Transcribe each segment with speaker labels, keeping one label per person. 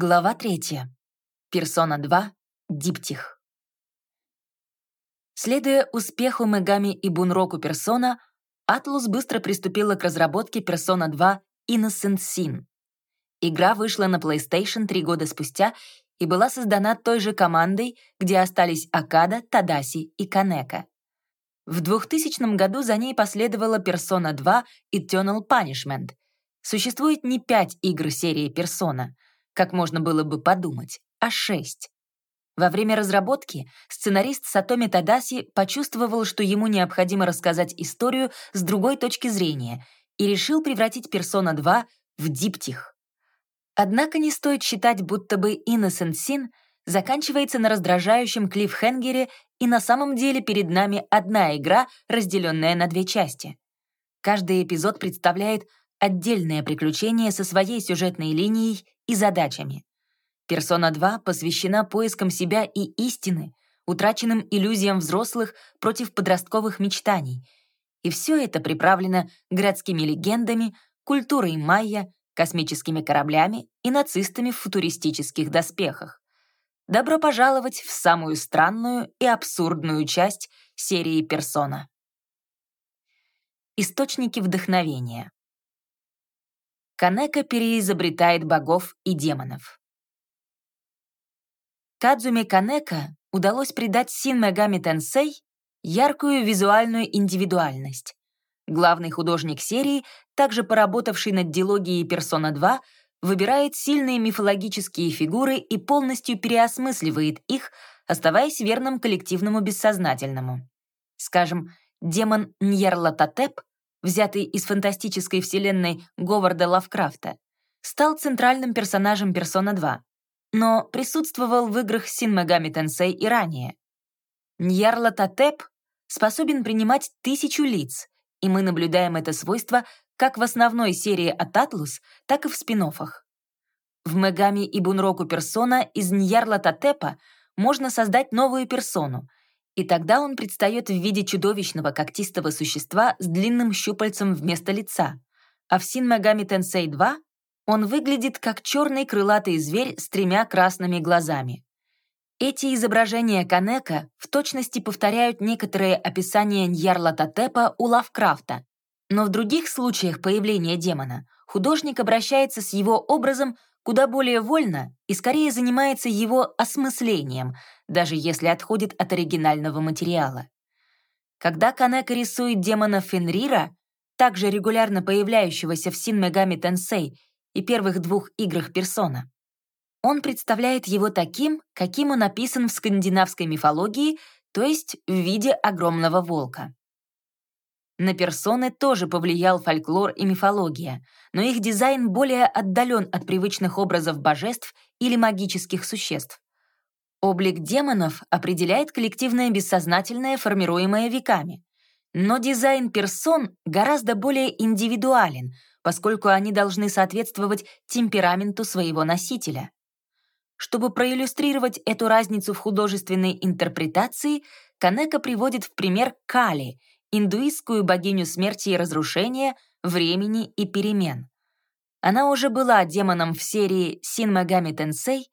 Speaker 1: Глава третья. Персона 2. Диптих. Следуя успеху Мегами и Бунроку Персона, Атлус быстро приступила к разработке Persona 2 Innocent Sin. Игра вышла на PlayStation три года спустя и была создана той же командой, где остались Акада, Тадаси и Канека. В 2000 году за ней последовала Persona 2 Eternal Punishment. Существует не пять игр серии Persona, как можно было бы подумать, а шесть. Во время разработки сценарист Сатоми Тадаси почувствовал, что ему необходимо рассказать историю с другой точки зрения и решил превратить Persona 2 в диптих. Однако не стоит считать, будто бы Innocent Sin заканчивается на раздражающем клиффхенгере и на самом деле перед нами одна игра, разделенная на две части. Каждый эпизод представляет отдельное приключение со своей сюжетной линией и задачами. Персона 2 посвящена поискам себя и истины, утраченным иллюзиям взрослых против подростковых мечтаний. И все это приправлено городскими легендами, культурой майя, космическими кораблями и нацистами в футуристических доспехах. Добро пожаловать в самую странную и абсурдную часть серии «Персона». Источники вдохновения. Канека переизобретает богов и демонов. Кадзуми Канека удалось придать Син Мегами Тенсей яркую визуальную индивидуальность. Главный художник серии, также поработавший над дилогией «Персона 2», выбирает сильные мифологические фигуры и полностью переосмысливает их, оставаясь верным коллективному бессознательному. Скажем, демон Ньерлатотеп, взятый из фантастической вселенной Говарда Лавкрафта, стал центральным персонажем «Персона 2», но присутствовал в играх Син Мегами Тенсей и ранее. Ньярлатотеп способен принимать тысячу лиц, и мы наблюдаем это свойство как в основной серии от Атлус, так и в спин -оффах. В Мегами и Бунроку персона из Ньярлатотепа можно создать новую персону, и тогда он предстает в виде чудовищного когтистого существа с длинным щупальцем вместо лица, а в Син Мегами Тенсей 2 он выглядит как черный крылатый зверь с тремя красными глазами. Эти изображения Канека в точности повторяют некоторые описания Ньярлатотепа у Лавкрафта, но в других случаях появления демона художник обращается с его образом куда более вольно и скорее занимается его осмыслением, даже если отходит от оригинального материала. Когда Канека рисует демона Фенрира, также регулярно появляющегося в Син Мегами Тенсей и первых двух играх Персона, он представляет его таким, каким он описан в скандинавской мифологии, то есть в виде огромного волка. На персоны тоже повлиял фольклор и мифология, но их дизайн более отдален от привычных образов божеств или магических существ. Облик демонов определяет коллективное бессознательное, формируемое веками. Но дизайн персон гораздо более индивидуален, поскольку они должны соответствовать темпераменту своего носителя. Чтобы проиллюстрировать эту разницу в художественной интерпретации, Канека приводит в пример Кали, индуистскую богиню смерти и разрушения, времени и перемен. Она уже была демоном в серии Син Мегами Тенсей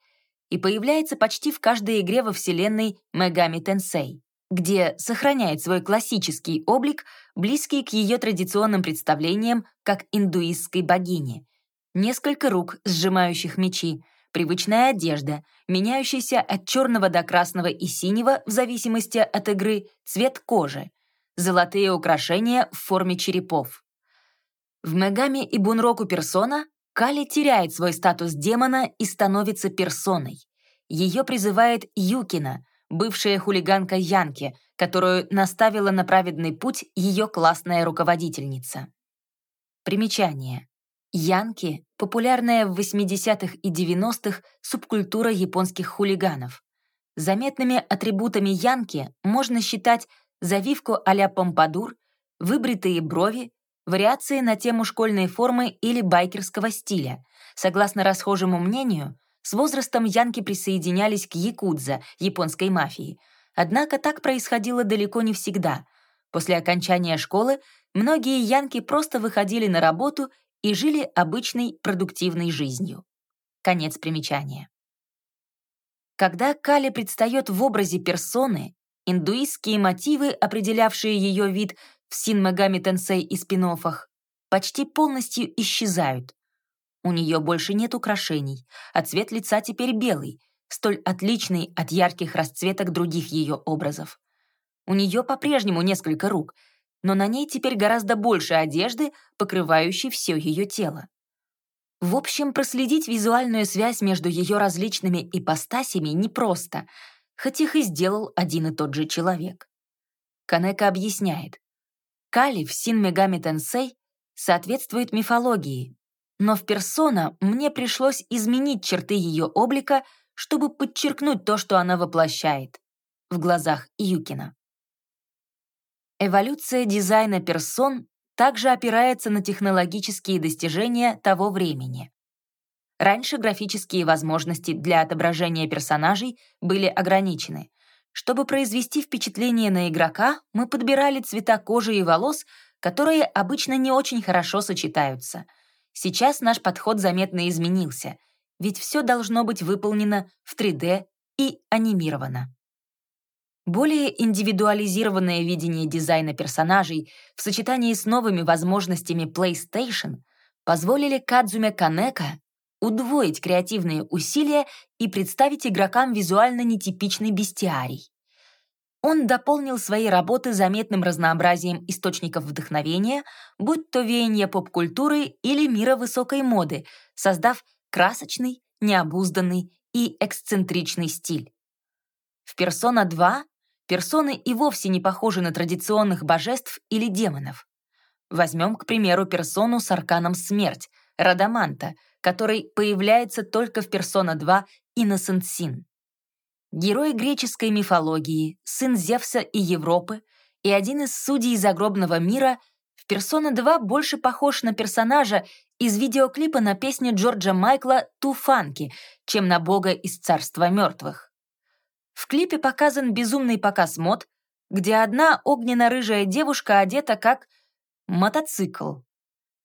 Speaker 1: и появляется почти в каждой игре во вселенной Мегами Тенсей, где сохраняет свой классический облик, близкий к ее традиционным представлениям как индуистской богини. Несколько рук, сжимающих мечи, привычная одежда, меняющаяся от черного до красного и синего в зависимости от игры, цвет кожи, золотые украшения в форме черепов. В Мегами и Бунроку персона Кали теряет свой статус демона и становится персоной. Ее призывает Юкина, бывшая хулиганка Янки, которую наставила на праведный путь ее классная руководительница. Примечание. Янки — популярная в 80-х и 90-х субкультура японских хулиганов. Заметными атрибутами Янки можно считать завивку а-ля помпадур, выбритые брови, вариации на тему школьной формы или байкерского стиля. Согласно расхожему мнению, с возрастом янки присоединялись к якудза, японской мафии. Однако так происходило далеко не всегда. После окончания школы многие янки просто выходили на работу и жили обычной продуктивной жизнью. Конец примечания. Когда Кали предстает в образе персоны, индуистские мотивы, определявшие ее вид в Син Магами Тенсей и спин почти полностью исчезают. У нее больше нет украшений, а цвет лица теперь белый, столь отличный от ярких расцветок других ее образов. У нее по-прежнему несколько рук, но на ней теперь гораздо больше одежды, покрывающей все ее тело. В общем, проследить визуальную связь между ее различными ипостасями непросто, хоть их и сделал один и тот же человек. Канека объясняет. Кали в Син Мегами Тенсей соответствует мифологии, но в персона мне пришлось изменить черты ее облика, чтобы подчеркнуть то, что она воплощает в глазах Юкина. Эволюция дизайна персон также опирается на технологические достижения того времени. Раньше графические возможности для отображения персонажей были ограничены. Чтобы произвести впечатление на игрока, мы подбирали цвета кожи и волос, которые обычно не очень хорошо сочетаются. Сейчас наш подход заметно изменился, ведь все должно быть выполнено в 3D и анимировано. Более индивидуализированное видение дизайна персонажей в сочетании с новыми возможностями PlayStation позволили Кадзуме Канека удвоить креативные усилия и представить игрокам визуально нетипичный бестиарий. Он дополнил свои работы заметным разнообразием источников вдохновения, будь то веяние поп-культуры или мира высокой моды, создав красочный, необузданный и эксцентричный стиль. В «Персона 2» персоны и вовсе не похожи на традиционных божеств или демонов. Возьмем, к примеру, персону с арканом «Смерть», Радаманта, который появляется только в «Персона 2» Innocent Sin. Герой греческой мифологии, сын Зевса и Европы и один из судей загробного мира, в «Персона 2» больше похож на персонажа из видеоклипа на песню Джорджа Майкла «Туфанки», чем на бога из царства мертвых. В клипе показан безумный показ мод, где одна огненно-рыжая девушка одета как мотоцикл.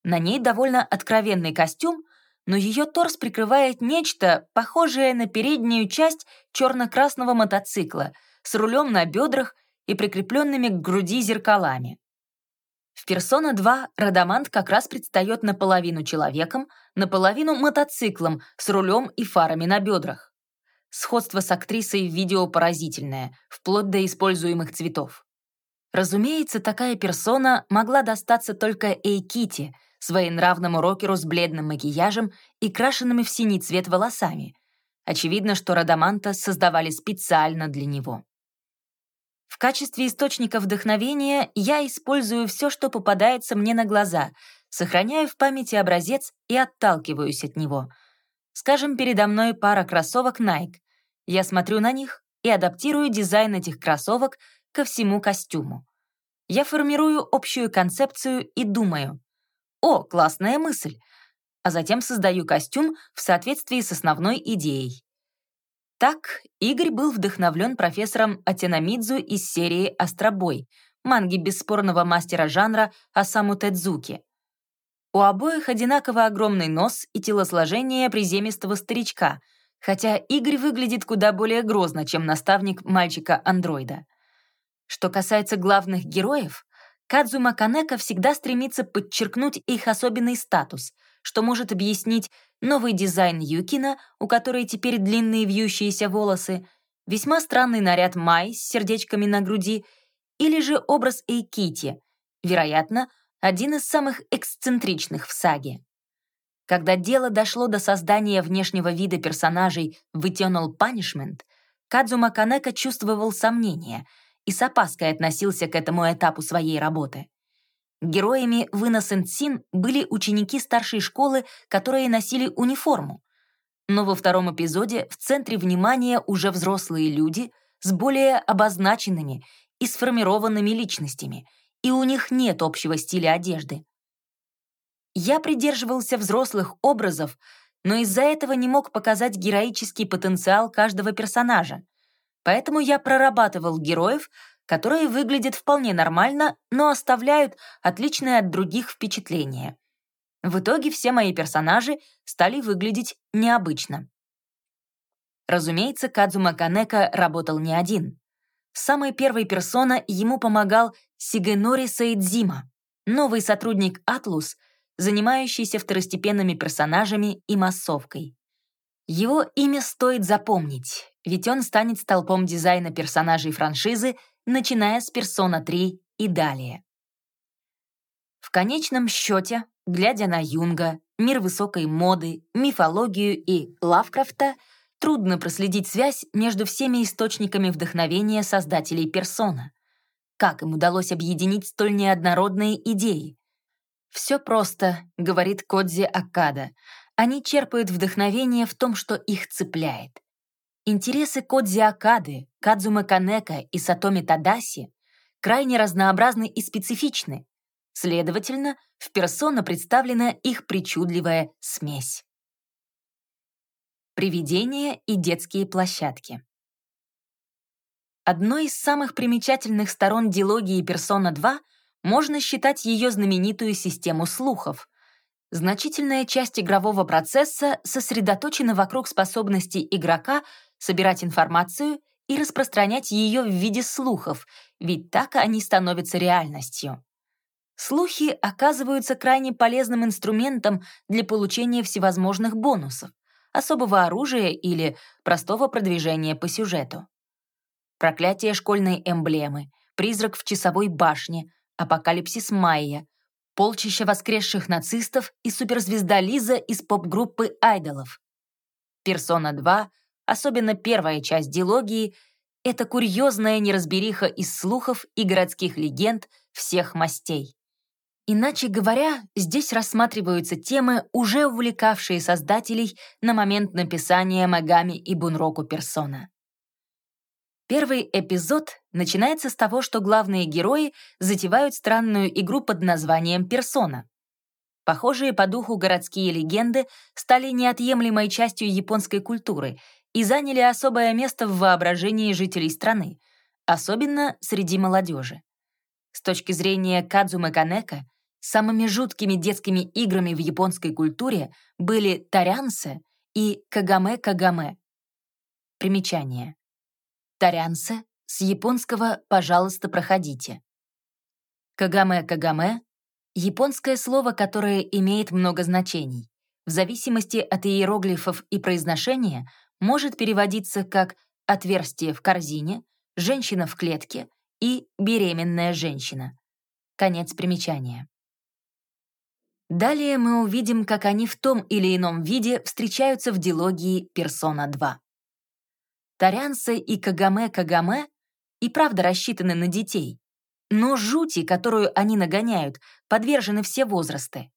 Speaker 1: На ней довольно откровенный костюм, но ее торс прикрывает нечто, похожее на переднюю часть черно-красного мотоцикла, с рулем на бедрах и прикрепленными к груди зеркалами. В «Персона 2» Радамант как раз предстает наполовину человеком, наполовину мотоциклом с рулем и фарами на бедрах. Сходство с актрисой в видео поразительное, вплоть до используемых цветов. Разумеется, такая персона могла достаться только Эйкити, своенравному рокеру с бледным макияжем и крашенными в синий цвет волосами. Очевидно, что Радаманта создавали специально для него. В качестве источника вдохновения я использую все, что попадается мне на глаза, сохраняю в памяти образец и отталкиваюсь от него — Скажем, передо мной пара кроссовок Nike. Я смотрю на них и адаптирую дизайн этих кроссовок ко всему костюму. Я формирую общую концепцию и думаю, «О, классная мысль!» а затем создаю костюм в соответствии с основной идеей. Так, Игорь был вдохновлен профессором Атенамидзу из серии «Астробой», манги бесспорного мастера жанра Асаму Тедзуки. У обоих одинаково огромный нос и телосложение приземистого старичка, хотя Игорь выглядит куда более грозно, чем наставник мальчика-андроида. Что касается главных героев, Кадзума Канека всегда стремится подчеркнуть их особенный статус, что может объяснить новый дизайн Юкина, у которой теперь длинные вьющиеся волосы, весьма странный наряд Май с сердечками на груди или же образ Эйкити, вероятно, один из самых эксцентричных в саге. Когда дело дошло до создания внешнего вида персонажей в Eternal Punishment, Кадзума Канека чувствовал сомнения и с опаской относился к этому этапу своей работы. Героями в Innocent Sin были ученики старшей школы, которые носили униформу. Но во втором эпизоде в центре внимания уже взрослые люди с более обозначенными и сформированными личностями — и у них нет общего стиля одежды. Я придерживался взрослых образов, но из-за этого не мог показать героический потенциал каждого персонажа. Поэтому я прорабатывал героев, которые выглядят вполне нормально, но оставляют отличное от других впечатление. В итоге все мои персонажи стали выглядеть необычно. Разумеется, Кадзума Канека работал не один. Самой первой персона ему помогал Сигенори Саидзима, новый сотрудник Атлус, занимающийся второстепенными персонажами и массовкой. Его имя стоит запомнить, ведь он станет столпом дизайна персонажей франшизы, начиная с Persona 3 и далее. В конечном счете, глядя на Юнга, мир высокой моды, мифологию и Лавкрафта, трудно проследить связь между всеми источниками вдохновения создателей персона. Как им удалось объединить столь неоднородные идеи? «Все просто», — говорит Кодзи Акада. Они черпают вдохновение в том, что их цепляет. Интересы Кодзи Акады, Кадзума Канека и Сатоми Тадаси крайне разнообразны и специфичны. Следовательно, в персона представлена их причудливая смесь. Привидения и детские площадки. Одной из самых примечательных сторон дилогии «Персона 2» можно считать ее знаменитую систему слухов. Значительная часть игрового процесса сосредоточена вокруг способности игрока собирать информацию и распространять ее в виде слухов, ведь так они становятся реальностью. Слухи оказываются крайне полезным инструментом для получения всевозможных бонусов особого оружия или простого продвижения по сюжету. Проклятие школьной эмблемы, призрак в часовой башне, апокалипсис Майя, полчища воскресших нацистов и суперзвезда Лиза из поп-группы айдолов. Персона 2, особенно первая часть дилогии, это курьезная неразбериха из слухов и городских легенд всех мастей. Иначе говоря, здесь рассматриваются темы, уже увлекавшие создателей на момент написания Магами и Бунроку персона. Первый эпизод начинается с того, что главные герои затевают странную игру под названием «Персона». Похожие по духу городские легенды стали неотъемлемой частью японской культуры и заняли особое место в воображении жителей страны, особенно среди молодежи. С точки зрения Кадзумы Канека, Самыми жуткими детскими играми в японской культуре были тарянсе и кагаме-кагаме. Примечание. Тарянсе с японского «пожалуйста, проходите». Кагаме-кагаме — японское слово, которое имеет много значений. В зависимости от иероглифов и произношения может переводиться как «отверстие в корзине», «женщина в клетке» и «беременная женщина». Конец примечания. Далее мы увидим, как они в том или ином виде встречаются в дилогии «Персона 2». Тарянсе и Кагаме-Кагаме и правда рассчитаны на детей, но жути, которую они нагоняют, подвержены все возрасты.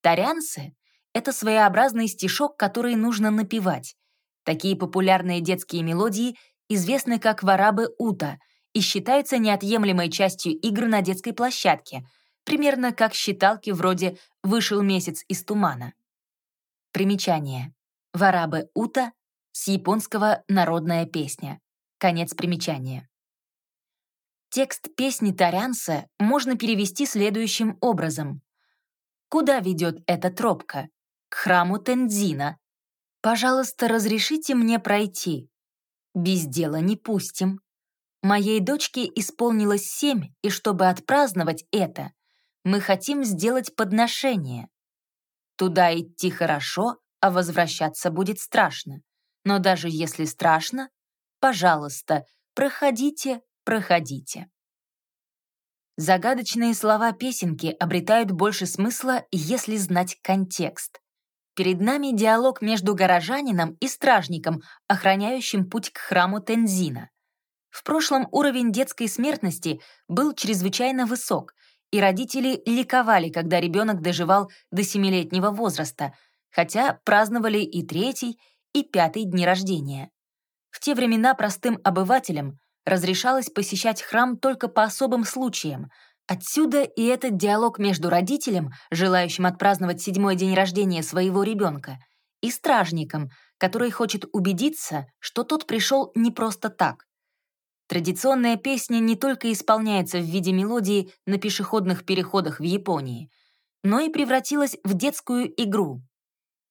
Speaker 1: Тарянсе — это своеобразный стишок, который нужно напевать. Такие популярные детские мелодии известны как «Варабы Ута» и считаются неотъемлемой частью игр на детской площадке — примерно как считалки вроде «Вышел месяц из тумана». Примечание. Варабе Ута с японского «Народная песня». Конец примечания. Текст песни Тарянса можно перевести следующим образом. «Куда ведет эта тропка? К храму Тензина. Пожалуйста, разрешите мне пройти. Без дела не пустим. Моей дочке исполнилось семь, и чтобы отпраздновать это, мы хотим сделать подношение. Туда идти хорошо, а возвращаться будет страшно. Но даже если страшно, пожалуйста, проходите, проходите. Загадочные слова песенки обретают больше смысла, если знать контекст. Перед нами диалог между горожанином и стражником, охраняющим путь к храму Тензина. В прошлом уровень детской смертности был чрезвычайно высок, и родители ликовали, когда ребенок доживал до семилетнего возраста, хотя праздновали и третий, и пятый дни рождения. В те времена простым обывателям разрешалось посещать храм только по особым случаям. Отсюда и этот диалог между родителем, желающим отпраздновать седьмой день рождения своего ребенка, и стражником, который хочет убедиться, что тот пришел не просто так. Традиционная песня не только исполняется в виде мелодии на пешеходных переходах в Японии, но и превратилась в детскую игру.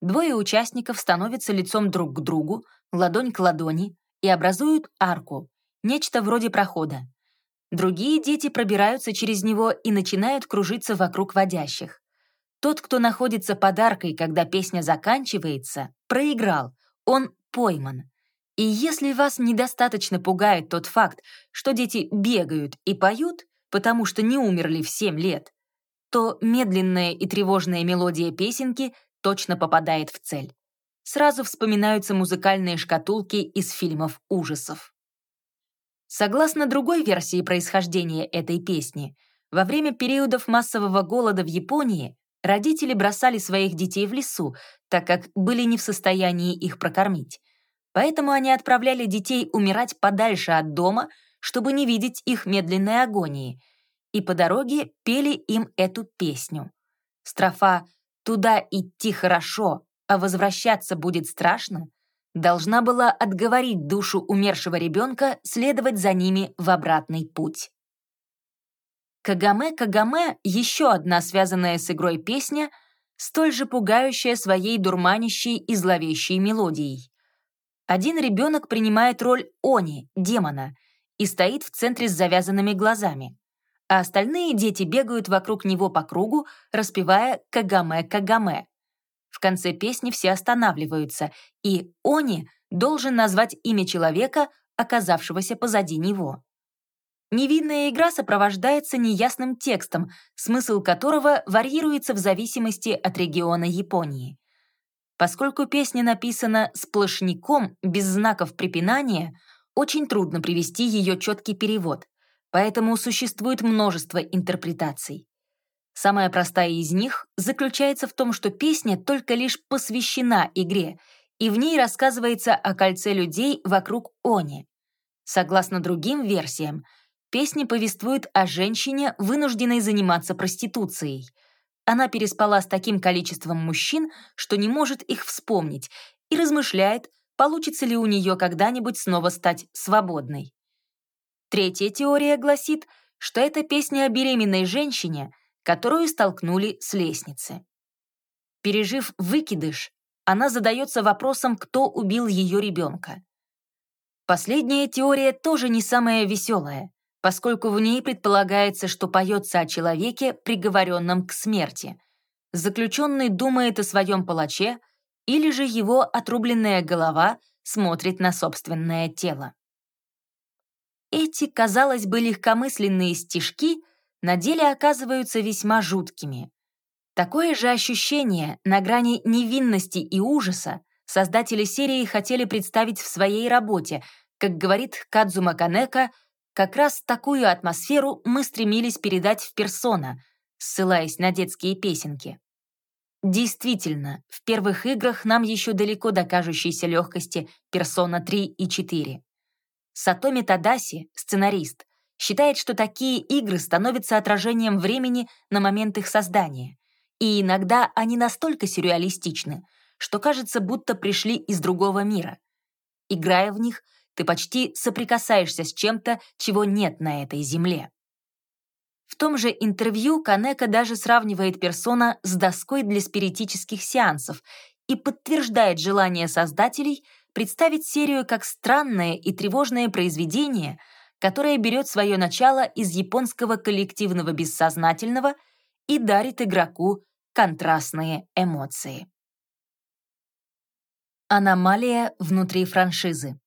Speaker 1: Двое участников становятся лицом друг к другу, ладонь к ладони, и образуют арку, нечто вроде прохода. Другие дети пробираются через него и начинают кружиться вокруг водящих. Тот, кто находится под аркой, когда песня заканчивается, проиграл, он пойман. И если вас недостаточно пугает тот факт, что дети бегают и поют, потому что не умерли в 7 лет, то медленная и тревожная мелодия песенки точно попадает в цель. Сразу вспоминаются музыкальные шкатулки из фильмов ужасов. Согласно другой версии происхождения этой песни, во время периодов массового голода в Японии родители бросали своих детей в лесу, так как были не в состоянии их прокормить. Поэтому они отправляли детей умирать подальше от дома, чтобы не видеть их медленной агонии, и по дороге пели им эту песню. Строфа «Туда идти хорошо, а возвращаться будет страшно» должна была отговорить душу умершего ребенка следовать за ними в обратный путь. «Кагаме-Кагаме» — еще одна связанная с игрой песня, столь же пугающая своей дурманящей и зловещей мелодией. Один ребенок принимает роль Они, демона, и стоит в центре с завязанными глазами, а остальные дети бегают вокруг него по кругу, распевая «Кагаме-Кагаме». В конце песни все останавливаются, и Они должен назвать имя человека, оказавшегося позади него. Невинная игра сопровождается неясным текстом, смысл которого варьируется в зависимости от региона Японии. Поскольку песня написана сплошняком, без знаков препинания, очень трудно привести ее четкий перевод, поэтому существует множество интерпретаций. Самая простая из них заключается в том, что песня только лишь посвящена игре, и в ней рассказывается о кольце людей вокруг Они. Согласно другим версиям, песня повествует о женщине, вынужденной заниматься проституцией — она переспала с таким количеством мужчин, что не может их вспомнить, и размышляет, получится ли у нее когда-нибудь снова стать свободной. Третья теория гласит, что это песня о беременной женщине, которую столкнули с лестницы. Пережив выкидыш, она задается вопросом, кто убил ее ребенка. Последняя теория тоже не самая веселая поскольку в ней предполагается, что поется о человеке, приговоренном к смерти. Заключенный думает о своем палаче, или же его отрубленная голова смотрит на собственное тело. Эти, казалось бы, легкомысленные стишки на деле оказываются весьма жуткими. Такое же ощущение на грани невинности и ужаса создатели серии хотели представить в своей работе, как говорит Кадзума Канека — как раз такую атмосферу мы стремились передать в персона, ссылаясь на детские песенки. Действительно, в первых играх нам еще далеко до кажущейся легкости «Персона 3» и 4. Сатоми Тадаси, сценарист, считает, что такие игры становятся отражением времени на момент их создания, и иногда они настолько сюрреалистичны, что кажется, будто пришли из другого мира. Играя в них, ты почти соприкасаешься с чем-то, чего нет на этой земле. В том же интервью Канека даже сравнивает персона с доской для спиритических сеансов и подтверждает желание создателей представить серию как странное и тревожное произведение, которое берет свое начало из японского коллективного бессознательного и дарит игроку контрастные эмоции. Аномалия внутри франшизы.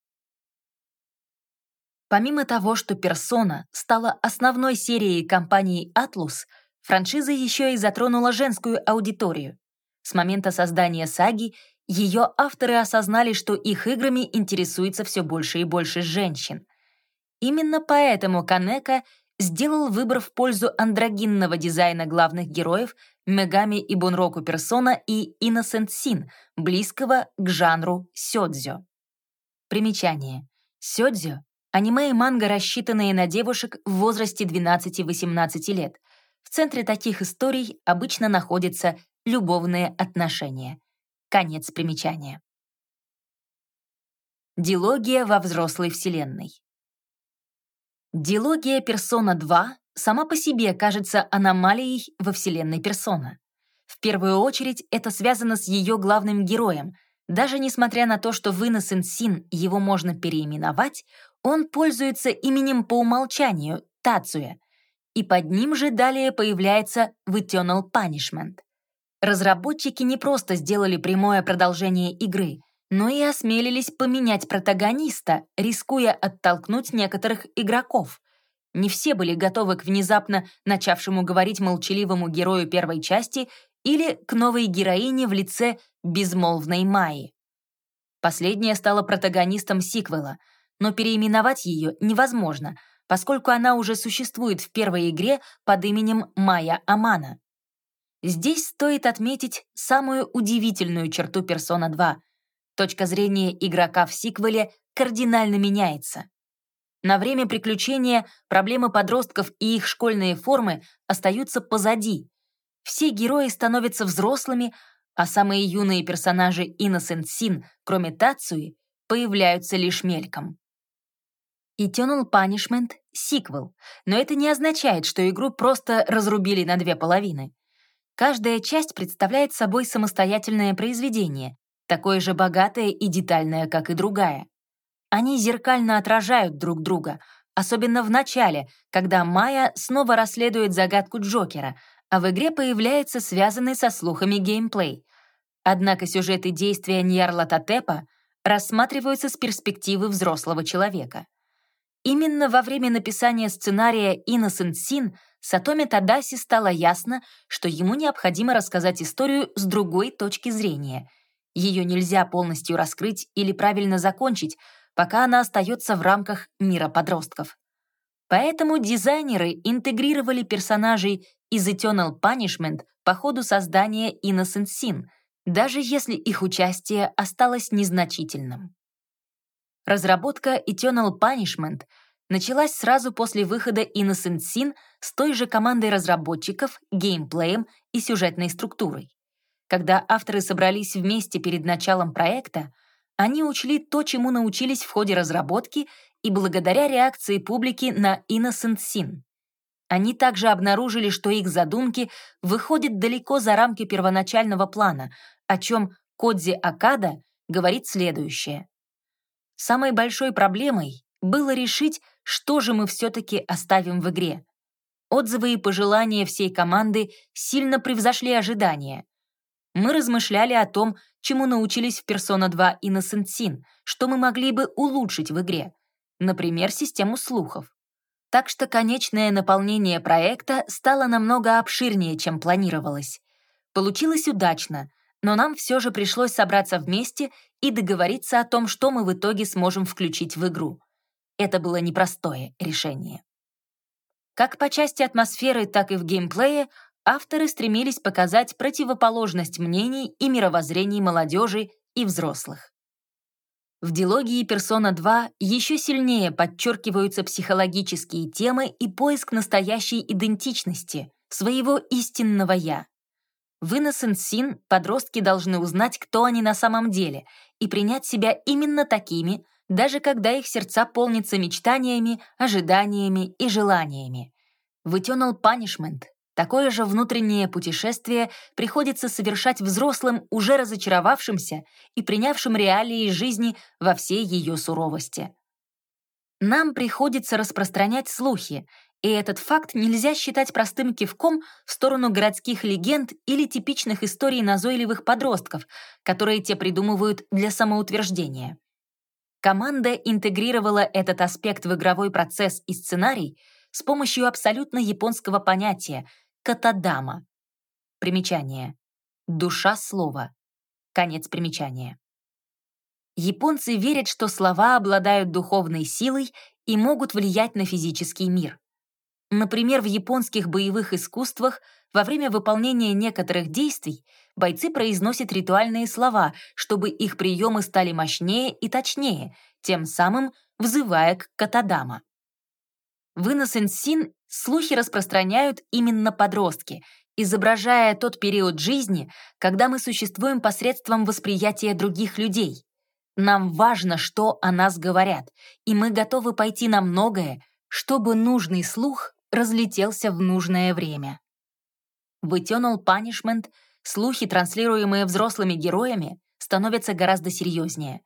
Speaker 1: Помимо того, что «Персона» стала основной серией компании Atlus, франшиза еще и затронула женскую аудиторию. С момента создания саги ее авторы осознали, что их играми интересуется все больше и больше женщин. Именно поэтому Канека сделал выбор в пользу андрогинного дизайна главных героев Мегами и Бунроку Персона и Innocent Sin, близкого к жанру сёдзё. Примечание. Сёдзё Аниме и манга, рассчитанные на девушек в возрасте 12-18 лет. В центре таких историй обычно находятся любовные отношения. Конец примечания. Дилогия во взрослой вселенной. Дилогия «Персона 2» сама по себе кажется аномалией во вселенной «Персона». В первую очередь это связано с ее главным героем. Даже несмотря на то, что в Sin его можно переименовать, он пользуется именем по умолчанию — Тацуя, и под ним же далее появляется в Eternal Punishment. Разработчики не просто сделали прямое продолжение игры, но и осмелились поменять протагониста, рискуя оттолкнуть некоторых игроков. Не все были готовы к внезапно начавшему говорить молчаливому герою первой части или к новой героине в лице безмолвной Майи. Последняя стала протагонистом сиквела, но переименовать ее невозможно, поскольку она уже существует в первой игре под именем Майя Амана. Здесь стоит отметить самую удивительную черту Persona 2 Точка зрения игрока в сиквеле кардинально меняется. На время приключения проблемы подростков и их школьные формы остаются позади. Все герои становятся взрослыми, а самые юные персонажи Innocent Sin, кроме Тацуи, появляются лишь мельком. Eternal Punishment — сиквел, но это не означает, что игру просто разрубили на две половины. Каждая часть представляет собой самостоятельное произведение, такое же богатое и детальное, как и другая. Они зеркально отражают друг друга, особенно в начале, когда Майя снова расследует загадку Джокера, а в игре появляется связанный со слухами геймплей. Однако сюжет и действия Ньярла Татепа рассматриваются с перспективы взрослого человека. Именно во время написания сценария Innocent Sin Сатоми Тадаси стало ясно, что ему необходимо рассказать историю с другой точки зрения — ее нельзя полностью раскрыть или правильно закончить, пока она остается в рамках мира подростков. Поэтому дизайнеры интегрировали персонажей из Eternal Punishment по ходу создания Innocent Sin, даже если их участие осталось незначительным. Разработка Eternal Punishment началась сразу после выхода Innocent Sin с той же командой разработчиков, геймплеем и сюжетной структурой. Когда авторы собрались вместе перед началом проекта, они учли то, чему научились в ходе разработки и благодаря реакции публики на Innocent Sin. Они также обнаружили, что их задумки выходят далеко за рамки первоначального плана, о чем Кодзи Акада говорит следующее. Самой большой проблемой было решить, что же мы все-таки оставим в игре. Отзывы и пожелания всей команды сильно превзошли ожидания — мы размышляли о том, чему научились в Persona 2 Innocent Sin, что мы могли бы улучшить в игре, например, систему слухов. Так что конечное наполнение проекта стало намного обширнее, чем планировалось. Получилось удачно, но нам все же пришлось собраться вместе и договориться о том, что мы в итоге сможем включить в игру. Это было непростое решение. Как по части атмосферы, так и в геймплее авторы стремились показать противоположность мнений и мировоззрений молодежи и взрослых. В дилогии «Персона 2» еще сильнее подчеркиваются психологические темы и поиск настоящей идентичности, своего истинного «я». В Innocent Sin подростки должны узнать, кто они на самом деле, и принять себя именно такими, даже когда их сердца полнятся мечтаниями, ожиданиями и желаниями. В Eternal Punishment Такое же внутреннее путешествие приходится совершать взрослым, уже разочаровавшимся и принявшим реалии жизни во всей ее суровости. Нам приходится распространять слухи, и этот факт нельзя считать простым кивком в сторону городских легенд или типичных историй назойливых подростков, которые те придумывают для самоутверждения. Команда интегрировала этот аспект в игровой процесс и сценарий с помощью абсолютно японского понятия — Катадама. Примечание. Душа слова. Конец примечания. Японцы верят, что слова обладают духовной силой и могут влиять на физический мир. Например, в японских боевых искусствах во время выполнения некоторых действий бойцы произносят ритуальные слова, чтобы их приемы стали мощнее и точнее, тем самым взывая к катадама. В Innocent Sin слухи распространяют именно подростки, изображая тот период жизни, когда мы существуем посредством восприятия других людей. Нам важно, что о нас говорят, и мы готовы пойти на многое, чтобы нужный слух разлетелся в нужное время. В Eternal Punishment слухи, транслируемые взрослыми героями, становятся гораздо серьезнее.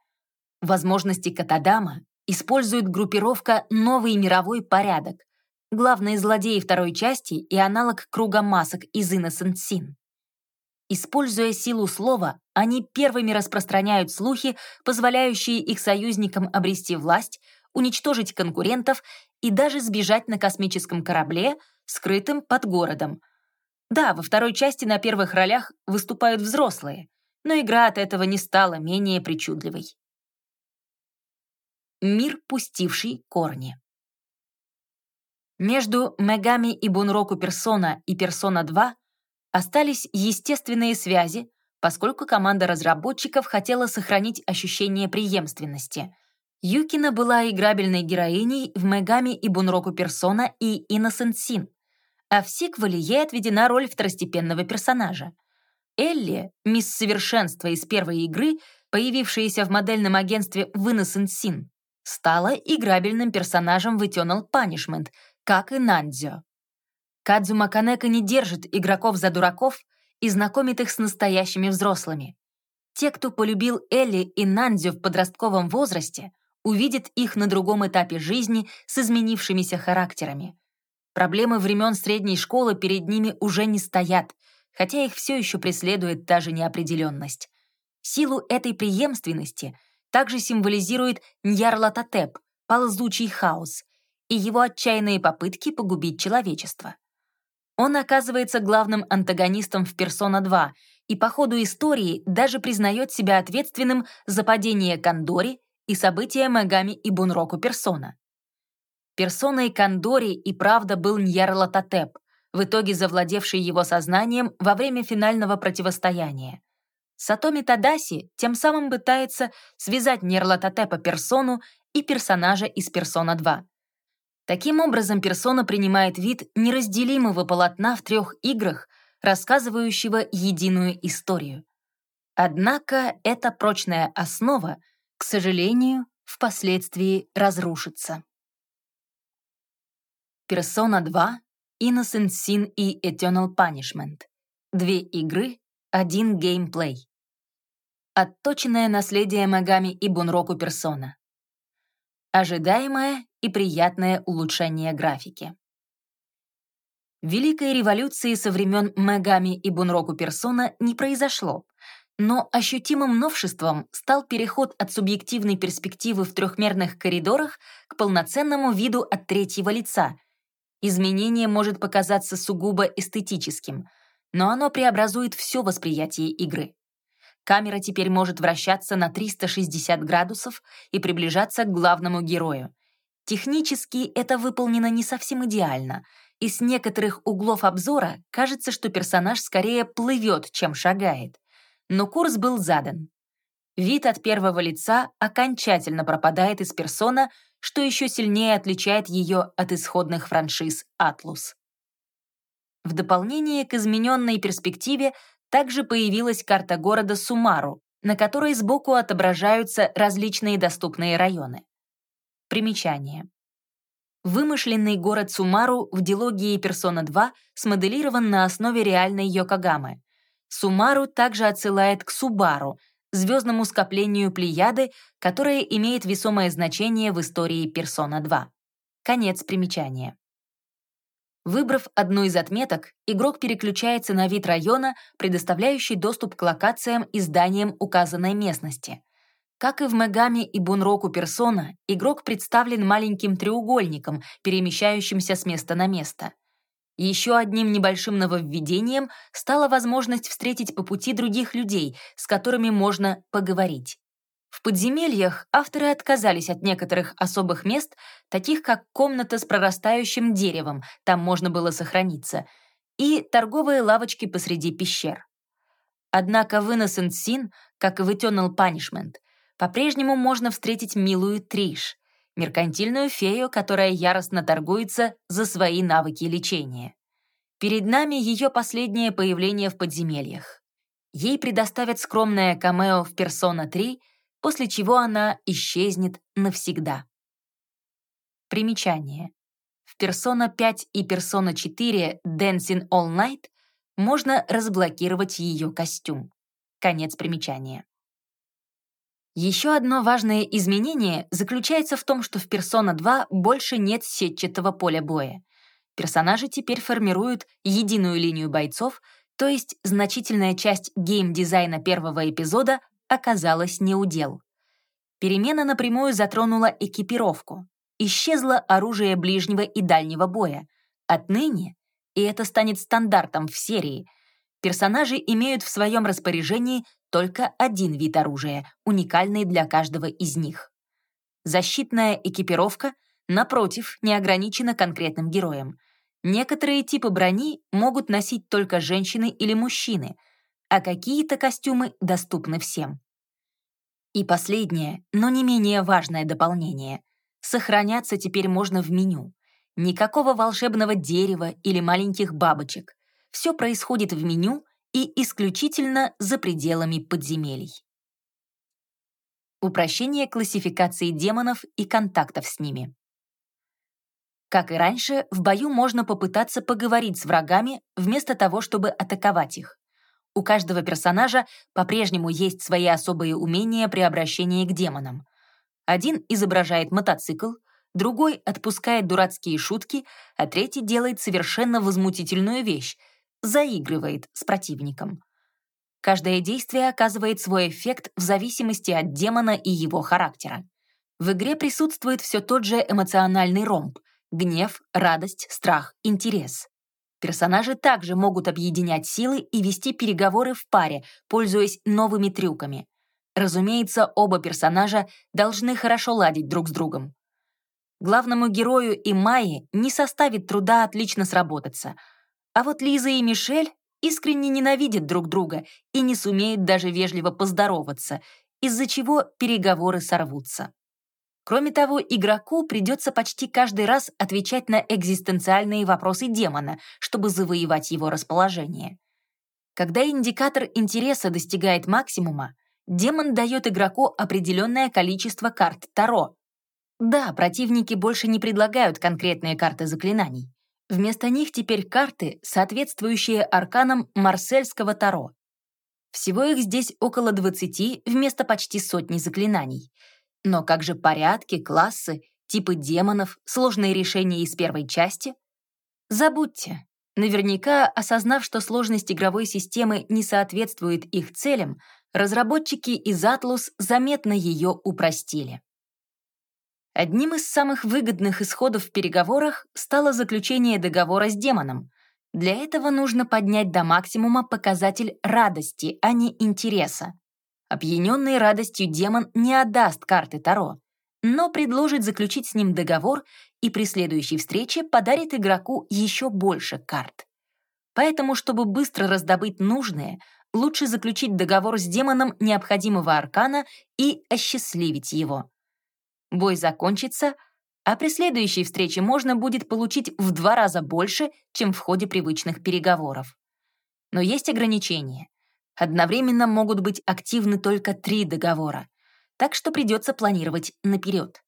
Speaker 1: Возможности Катадама использует группировка «Новый мировой порядок», главные злодеи второй части и аналог круга масок из Innocent Sin. Используя силу слова, они первыми распространяют слухи, позволяющие их союзникам обрести власть, уничтожить конкурентов и даже сбежать на космическом корабле, скрытым под городом. Да, во второй части на первых ролях выступают взрослые, но игра от этого не стала менее причудливой. Мир, пустивший корни. Между Мегами и Бунроку Персона и Персона 2 остались естественные связи, поскольку команда разработчиков хотела сохранить ощущение преемственности. Юкина была играбельной героиней в Мегами и Бунроку Персона и Innocent Sin, а в сиквеле ей отведена роль второстепенного персонажа. Элли, мисс Совершенство из первой игры, появившаяся в модельном агентстве в Innocent Sin, стала играбельным персонажем в Eternal Punishment, как и Нандзё. Кадзума Канека не держит игроков за дураков и знакомит их с настоящими взрослыми. Те, кто полюбил Элли и Нандзю в подростковом возрасте, увидят их на другом этапе жизни с изменившимися характерами. Проблемы времен средней школы перед ними уже не стоят, хотя их все еще преследует та же неопределенность. Силу этой преемственности также символизирует Ньярлатотеп, ползучий хаос, и его отчаянные попытки погубить человечество. Он оказывается главным антагонистом в «Персона 2» и по ходу истории даже признает себя ответственным за падение Кандори и события Магами и Бунроку Персона. Персоной Кандори и правда был Ньярлатотеп, в итоге завладевший его сознанием во время финального противостояния. Сатоми Тадаси тем самым пытается связать Ньярлатотепа персону и персонажа из «Персона 2». Таким образом, персона принимает вид неразделимого полотна в трех играх, рассказывающего единую историю. Однако эта прочная основа, к сожалению, впоследствии разрушится. Persona 2, Innocent Sin и Eternal Punishment. Две игры, один геймплей. Отточенное наследие Магами и Бунроку Персона. Ожидаемое и приятное улучшение графики. Великой революции со времен Мегами и Бунроку Персона не произошло, но ощутимым новшеством стал переход от субъективной перспективы в трехмерных коридорах к полноценному виду от третьего лица. Изменение может показаться сугубо эстетическим, но оно преобразует все восприятие игры. Камера теперь может вращаться на 360 градусов и приближаться к главному герою. Технически это выполнено не совсем идеально, и с некоторых углов обзора кажется, что персонаж скорее плывет, чем шагает. Но курс был задан. Вид от первого лица окончательно пропадает из персона, что еще сильнее отличает ее от исходных франшиз «Атлус». В дополнение к измененной перспективе также появилась карта города Сумару, на которой сбоку отображаются различные доступные районы. Примечание. Вымышленный город Сумару в дилогии «Персона 2» смоделирован на основе реальной Йокогамы. Сумару также отсылает к Субару, звездному скоплению Плеяды, которое имеет весомое значение в истории «Персона 2». Конец примечания. Выбрав одну из отметок, игрок переключается на вид района, предоставляющий доступ к локациям и зданиям указанной местности. Как и в Мегаме и Бунроку Персона, игрок представлен маленьким треугольником, перемещающимся с места на место. Еще одним небольшим нововведением стала возможность встретить по пути других людей, с которыми можно поговорить. В подземельях авторы отказались от некоторых особых мест, таких как комната с прорастающим деревом, там можно было сохраниться, и торговые лавочки посреди пещер. Однако в Innocent Sin, как и в Eternal Punishment, по-прежнему можно встретить милую Триш, меркантильную фею, которая яростно торгуется за свои навыки лечения. Перед нами ее последнее появление в подземельях. Ей предоставят скромное камео в «Персона 3», после чего она исчезнет навсегда. Примечание. В «Персона 5» и «Персона 4» Dancing All Night можно разблокировать ее костюм. Конец примечания. Еще одно важное изменение заключается в том, что в Persona 2 больше нет сетчатого поля боя. Персонажи теперь формируют единую линию бойцов, то есть значительная часть гейм-дизайна первого эпизода оказалась не у дел. Перемена напрямую затронула экипировку. Исчезло оружие ближнего и дальнего боя. Отныне, и это станет стандартом в серии, персонажи имеют в своем распоряжении только один вид оружия, уникальный для каждого из них. Защитная экипировка, напротив, не ограничена конкретным героем. Некоторые типы брони могут носить только женщины или мужчины, а какие-то костюмы доступны всем. И последнее, но не менее важное дополнение. Сохраняться теперь можно в меню. Никакого волшебного дерева или маленьких бабочек. Все происходит в меню и исключительно за пределами подземелий. Упрощение классификации демонов и контактов с ними. Как и раньше, в бою можно попытаться поговорить с врагами вместо того, чтобы атаковать их. У каждого персонажа по-прежнему есть свои особые умения при обращении к демонам. Один изображает мотоцикл, другой отпускает дурацкие шутки, а третий делает совершенно возмутительную вещь — заигрывает с противником. Каждое действие оказывает свой эффект в зависимости от демона и его характера. В игре присутствует все тот же эмоциональный ромб — гнев, радость, страх, интерес. Персонажи также могут объединять силы и вести переговоры в паре, пользуясь новыми трюками. Разумеется, оба персонажа должны хорошо ладить друг с другом. Главному герою и Майе не составит труда отлично сработаться. А вот Лиза и Мишель искренне ненавидят друг друга и не сумеют даже вежливо поздороваться, из-за чего переговоры сорвутся. Кроме того, игроку придется почти каждый раз отвечать на экзистенциальные вопросы демона, чтобы завоевать его расположение. Когда индикатор интереса достигает максимума, демон дает игроку определенное количество карт Таро. Да, противники больше не предлагают конкретные карты заклинаний. Вместо них теперь карты, соответствующие арканам Марсельского Таро. Всего их здесь около 20 вместо почти сотни заклинаний — но как же порядки, классы, типы демонов, сложные решения из первой части? Забудьте. Наверняка, осознав, что сложность игровой системы не соответствует их целям, разработчики из Atlus заметно ее упростили. Одним из самых выгодных исходов в переговорах стало заключение договора с демоном. Для этого нужно поднять до максимума показатель радости, а не интереса. Опьяненный радостью демон не отдаст карты Таро, но предложит заключить с ним договор и при следующей встрече подарит игроку еще больше карт. Поэтому, чтобы быстро раздобыть нужные, лучше заключить договор с демоном необходимого аркана и осчастливить его. Бой закончится, а при следующей встрече можно будет получить в два раза больше, чем в ходе привычных переговоров. Но есть ограничения — Одновременно могут быть активны только три договора, так что придется планировать наперед.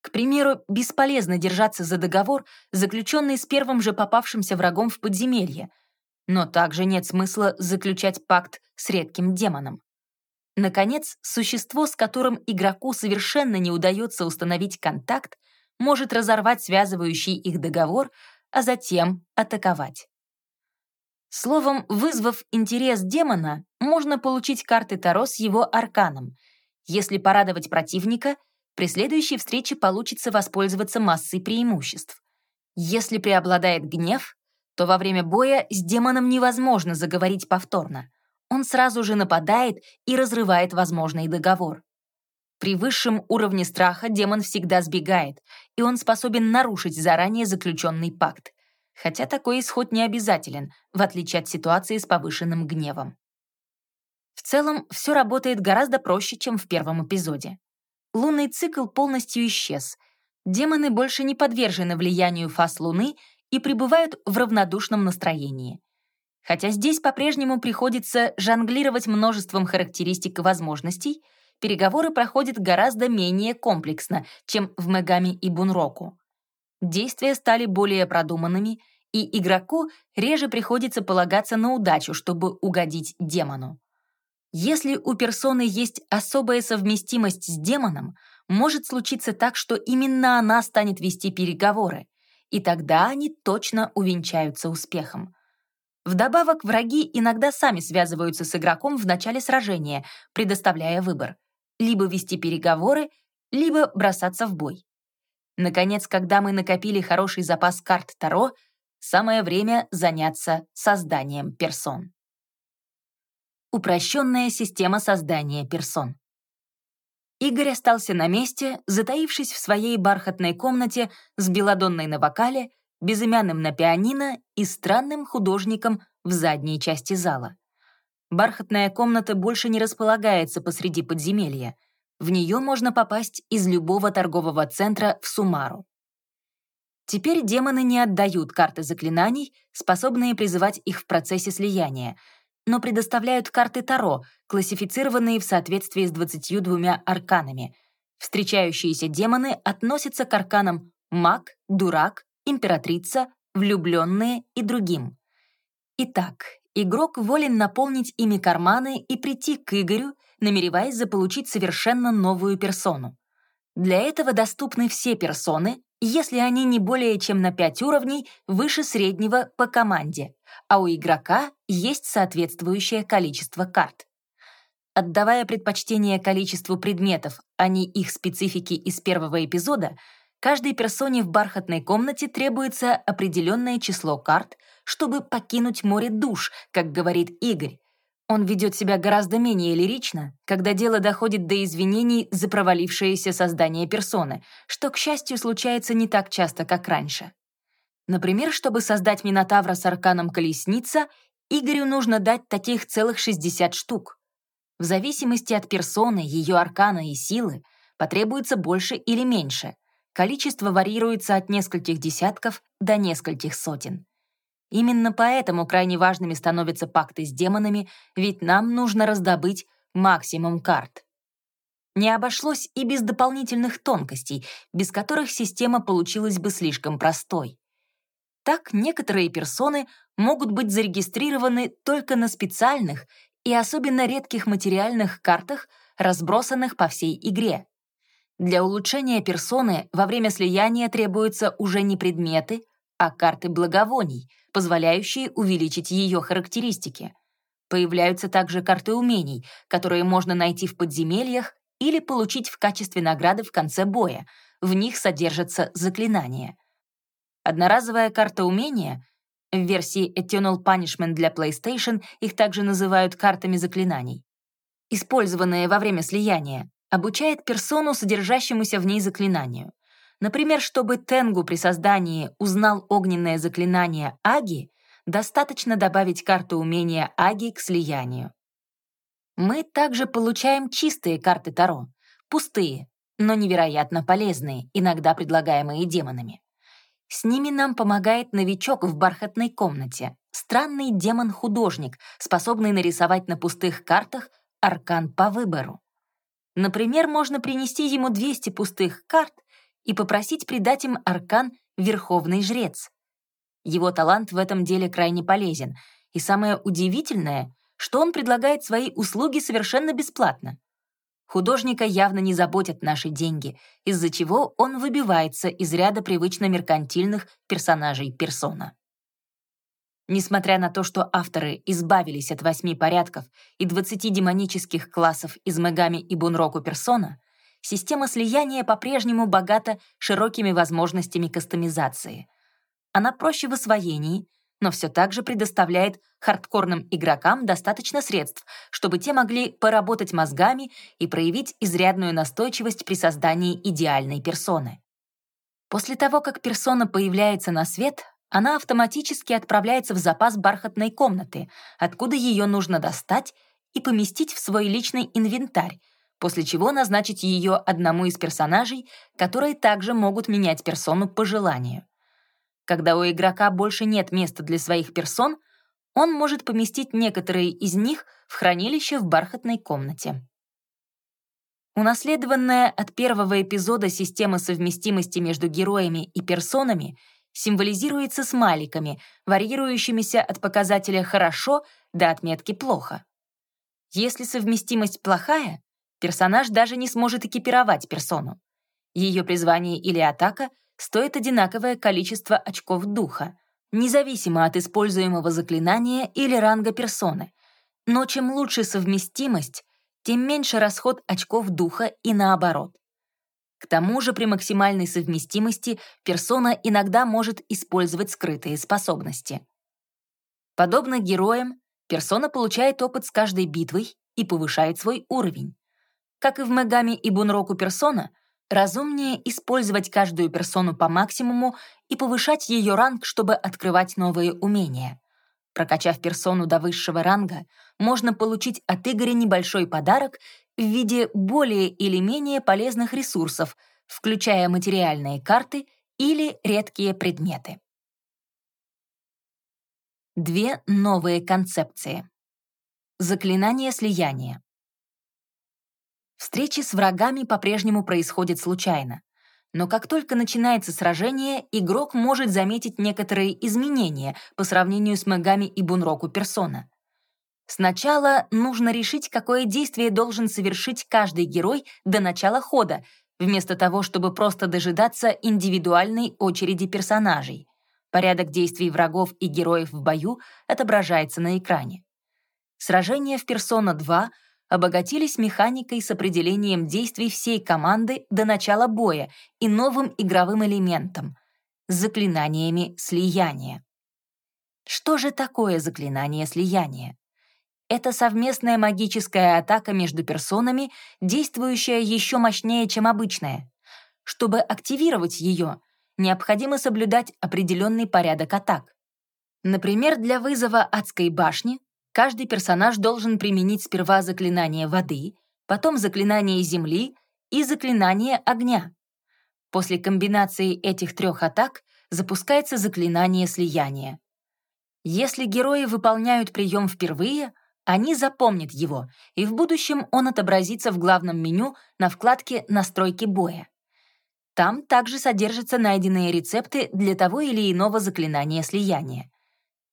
Speaker 1: К примеру, бесполезно держаться за договор, заключенный с первым же попавшимся врагом в подземелье, но также нет смысла заключать пакт с редким демоном. Наконец, существо, с которым игроку совершенно не удается установить контакт, может разорвать связывающий их договор, а затем атаковать. Словом, вызвав интерес демона, можно получить карты Таро с его арканом. Если порадовать противника, при следующей встрече получится воспользоваться массой преимуществ. Если преобладает гнев, то во время боя с демоном невозможно заговорить повторно. Он сразу же нападает и разрывает возможный договор. При высшем уровне страха демон всегда сбегает, и он способен нарушить заранее заключенный пакт хотя такой исход не обязателен, в отличие от ситуации с повышенным гневом. В целом, все работает гораздо проще, чем в первом эпизоде. Лунный цикл полностью исчез. Демоны больше не подвержены влиянию фаз Луны и пребывают в равнодушном настроении. Хотя здесь по-прежнему приходится жонглировать множеством характеристик и возможностей, переговоры проходят гораздо менее комплексно, чем в Мегами и Бунроку. Действия стали более продуманными, и игроку реже приходится полагаться на удачу, чтобы угодить демону. Если у персоны есть особая совместимость с демоном, может случиться так, что именно она станет вести переговоры, и тогда они точно увенчаются успехом. Вдобавок, враги иногда сами связываются с игроком в начале сражения, предоставляя выбор — либо вести переговоры, либо бросаться в бой. Наконец, когда мы накопили хороший запас карт Таро, самое время заняться созданием персон. Упрощенная система создания персон. Игорь остался на месте, затаившись в своей бархатной комнате с белодонной на вокале, безымянным на пианино и странным художником в задней части зала. Бархатная комната больше не располагается посреди подземелья. В нее можно попасть из любого торгового центра в Сумару. Теперь демоны не отдают карты заклинаний, способные призывать их в процессе слияния — но предоставляют карты Таро, классифицированные в соответствии с 22 арканами. Встречающиеся демоны относятся к арканам маг, дурак, императрица, влюбленные и другим. Итак, игрок волен наполнить ими карманы и прийти к Игорю, намереваясь заполучить совершенно новую персону. Для этого доступны все персоны, если они не более чем на 5 уровней выше среднего по команде, а у игрока есть соответствующее количество карт. Отдавая предпочтение количеству предметов, а не их специфике из первого эпизода, каждой персоне в бархатной комнате требуется определенное число карт, чтобы покинуть море душ, как говорит Игорь, он ведет себя гораздо менее лирично, когда дело доходит до извинений за провалившееся создание персоны, что, к счастью, случается не так часто, как раньше. Например, чтобы создать Минотавра с арканом колесница, Игорю нужно дать таких целых 60 штук. В зависимости от персоны, ее аркана и силы, потребуется больше или меньше. Количество варьируется от нескольких десятков до нескольких сотен. Именно поэтому крайне важными становятся пакты с демонами, ведь нам нужно раздобыть максимум карт. Не обошлось и без дополнительных тонкостей, без которых система получилась бы слишком простой. Так некоторые персоны могут быть зарегистрированы только на специальных и особенно редких материальных картах, разбросанных по всей игре. Для улучшения персоны во время слияния требуются уже не предметы, а карты благовоний, позволяющие увеличить ее характеристики. Появляются также карты умений, которые можно найти в подземельях или получить в качестве награды в конце боя. В них содержатся заклинания. Одноразовая карта умения — в версии Eternal Punishment для PlayStation их также называют картами заклинаний. Использованная во время слияния, обучает персону, содержащемуся в ней заклинанию. Например, чтобы Тенгу при создании узнал огненное заклинание Аги, достаточно добавить карту умения Аги к слиянию. Мы также получаем чистые карты Таро, пустые, но невероятно полезные, иногда предлагаемые демонами. С ними нам помогает новичок в бархатной комнате, странный демон-художник, способный нарисовать на пустых картах аркан по выбору. Например, можно принести ему 200 пустых карт и попросить придать им аркан «Верховный жрец». Его талант в этом деле крайне полезен, и самое удивительное, что он предлагает свои услуги совершенно бесплатно. Художника явно не заботят наши деньги, из-за чего он выбивается из ряда привычно меркантильных персонажей персона. Несмотря на то, что авторы избавились от восьми порядков и двадцати демонических классов из Мегами и Бунроку персона, система слияния по-прежнему богата широкими возможностями кастомизации. Она проще в освоении, но все так же предоставляет хардкорным игрокам достаточно средств, чтобы те могли поработать мозгами и проявить изрядную настойчивость при создании идеальной персоны. После того, как персона появляется на свет, она автоматически отправляется в запас бархатной комнаты, откуда ее нужно достать и поместить в свой личный инвентарь, после чего назначить ее одному из персонажей, которые также могут менять персону по желанию. Когда у игрока больше нет места для своих персон, он может поместить некоторые из них в хранилище в бархатной комнате. Унаследованная от первого эпизода система совместимости между героями и персонами символизируется смайликами, варьирующимися от показателя «хорошо» до отметки «плохо». Если совместимость плохая, персонаж даже не сможет экипировать персону. Ее призвание или атака стоит одинаковое количество очков духа, независимо от используемого заклинания или ранга персоны. Но чем лучше совместимость, тем меньше расход очков духа и наоборот. К тому же при максимальной совместимости персона иногда может использовать скрытые способности. Подобно героям, персона получает опыт с каждой битвой и повышает свой уровень. Как и в Мегами и Бунроку персона, разумнее использовать каждую персону по максимуму и повышать ее ранг, чтобы открывать новые умения. Прокачав персону до высшего ранга, можно получить от Игоря небольшой подарок в виде более или менее полезных ресурсов, включая материальные карты или редкие предметы. Две новые концепции. Заклинание слияния. Встречи с врагами по-прежнему происходят случайно. Но как только начинается сражение, игрок может заметить некоторые изменения по сравнению с Мегами и Бунроку персона. Сначала нужно решить, какое действие должен совершить каждый герой до начала хода, вместо того, чтобы просто дожидаться индивидуальной очереди персонажей. Порядок действий врагов и героев в бою отображается на экране. Сражения в Persona 2 обогатились механикой с определением действий всей команды до начала боя и новым игровым элементом — заклинаниями слияния. Что же такое заклинание слияния? Это совместная магическая атака между персонами, действующая еще мощнее, чем обычная. Чтобы активировать ее, необходимо соблюдать определенный порядок атак. Например, для вызова адской башни каждый персонаж должен применить сперва заклинание воды, потом заклинание земли и заклинание огня. После комбинации этих трех атак запускается заклинание слияния. Если герои выполняют прием впервые — они запомнят его, и в будущем он отобразится в главном меню на вкладке «Настройки боя». Там также содержатся найденные рецепты для того или иного заклинания слияния.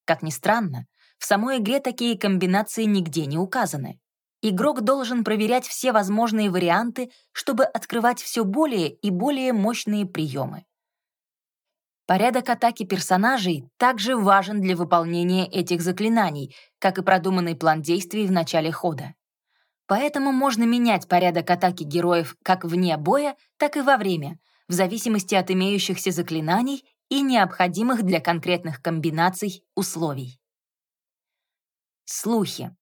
Speaker 1: Как ни странно, в самой игре такие комбинации нигде не указаны. Игрок должен проверять все возможные варианты, чтобы открывать все более и более мощные приемы. Порядок атаки персонажей также важен для выполнения этих заклинаний, как и продуманный план действий в начале хода. Поэтому можно менять порядок атаки героев как вне боя, так и во время, в зависимости от имеющихся заклинаний и необходимых для конкретных комбинаций условий. Слухи.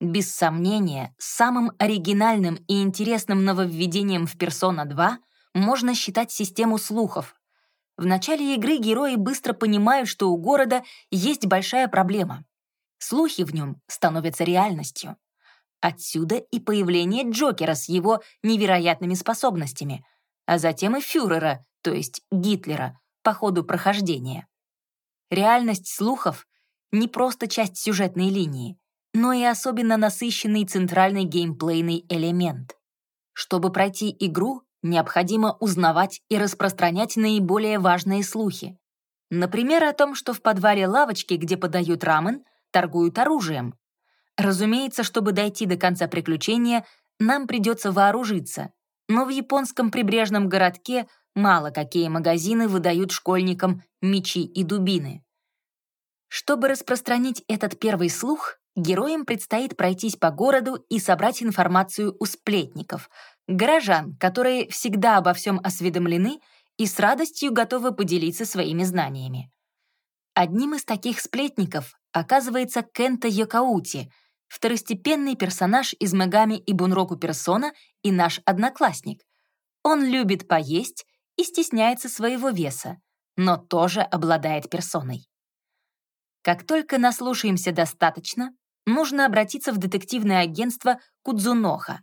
Speaker 1: Без сомнения, самым оригинальным и интересным нововведением в Persona 2 можно считать систему слухов, в начале игры герои быстро понимают, что у города есть большая проблема. Слухи в нем становятся реальностью. Отсюда и появление Джокера с его невероятными способностями, а затем и фюрера, то есть Гитлера, по ходу прохождения. Реальность слухов — не просто часть сюжетной линии, но и особенно насыщенный центральный геймплейный элемент. Чтобы пройти игру, необходимо узнавать и распространять наиболее важные слухи. Например, о том, что в подвале лавочки, где подают рамен, торгуют оружием. Разумеется, чтобы дойти до конца приключения, нам придется вооружиться. Но в японском прибрежном городке мало какие магазины выдают школьникам мечи и дубины. Чтобы распространить этот первый слух, героям предстоит пройтись по городу и собрать информацию у сплетников — горожан, которые всегда обо всем осведомлены и с радостью готовы поделиться своими знаниями. Одним из таких сплетников оказывается Кента Йокаути, второстепенный персонаж из Мегами и Бунроку Персона и наш одноклассник. Он любит поесть и стесняется своего веса, но тоже обладает персоной. Как только наслушаемся достаточно, нужно обратиться в детективное агентство Кудзуноха,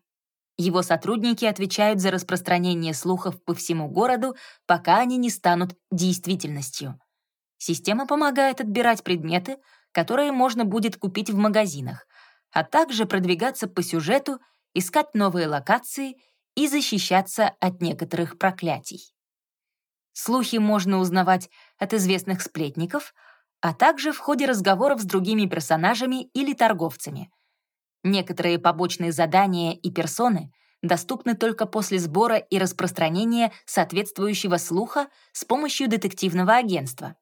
Speaker 1: его сотрудники отвечают за распространение слухов по всему городу, пока они не станут действительностью. Система помогает отбирать предметы, которые можно будет купить в магазинах, а также продвигаться по сюжету, искать новые локации и защищаться от некоторых проклятий. Слухи можно узнавать от известных сплетников, а также в ходе разговоров с другими персонажами или торговцами. Некоторые побочные задания и персоны доступны только после сбора и распространения соответствующего слуха с помощью детективного агентства.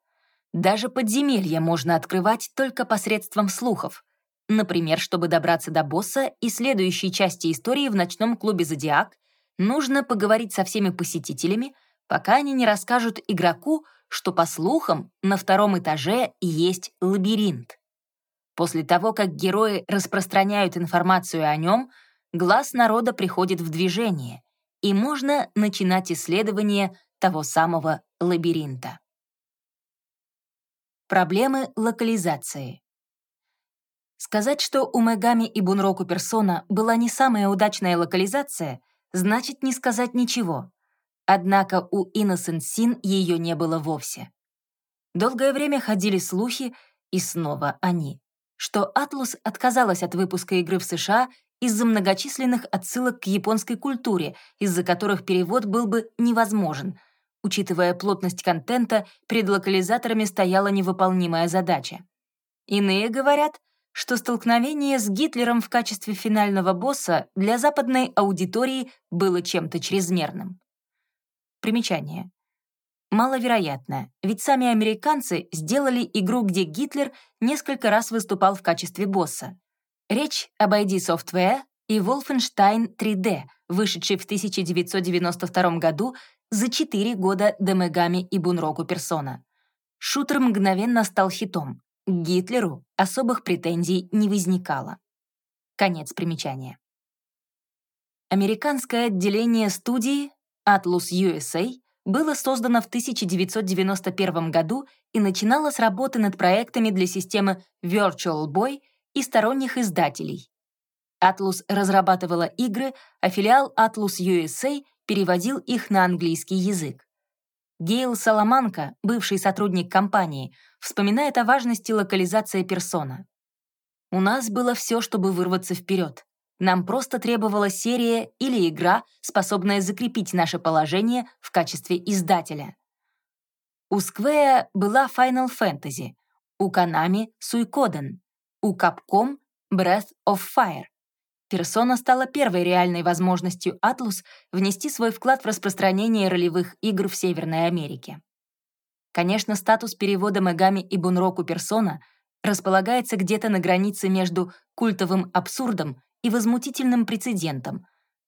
Speaker 1: Даже подземелья можно открывать только посредством слухов. Например, чтобы добраться до босса и следующей части истории в ночном клубе «Зодиак», нужно поговорить со всеми посетителями, пока они не расскажут игроку, что, по слухам, на втором этаже есть лабиринт. После того, как герои распространяют информацию о нем, глаз народа приходит в движение, и можно начинать исследование того самого лабиринта. Проблемы локализации. Сказать, что у Мегами и Бунроку Персона была не самая удачная локализация, значит не сказать ничего. Однако у Innocent Sin ее не было вовсе. Долгое время ходили слухи, и снова они, что Atlus отказалась от выпуска игры в США из-за многочисленных отсылок к японской культуре, из-за которых перевод был бы невозможен. Учитывая плотность контента, перед локализаторами стояла невыполнимая задача. Иные говорят, что столкновение с Гитлером в качестве финального босса для западной аудитории было чем-то чрезмерным. Примечание. Маловероятно, ведь сами американцы сделали игру, где Гитлер несколько раз выступал в качестве босса. Речь об ID Software и Wolfenstein 3D, вышедший в 1992 году за 4 года до Мегами и Бунроку Персона. Шутер мгновенно стал хитом, к Гитлеру особых претензий не возникало. Конец примечания. Американское отделение студии Atlus USA было создано в 1991 году и начинало с работы над проектами для системы Virtual Boy и сторонних издателей. Atlus разрабатывала игры, а филиал Atlus USA переводил их на английский язык. Гейл Соломанко, бывший сотрудник компании, вспоминает о важности локализации персона. «У нас было все, чтобы вырваться вперед. Нам просто требовалась серия или игра, способная закрепить наше положение в качестве издателя. У Square была Final Fantasy, у Konami — Suikoden, у Capcom — Breath of Fire, Персона стала первой реальной возможностью Атлус внести свой вклад в распространение ролевых игр в Северной Америке. Конечно, статус перевода Мегами и Бунроку Персона располагается где-то на границе между культовым абсурдом и возмутительным прецедентом,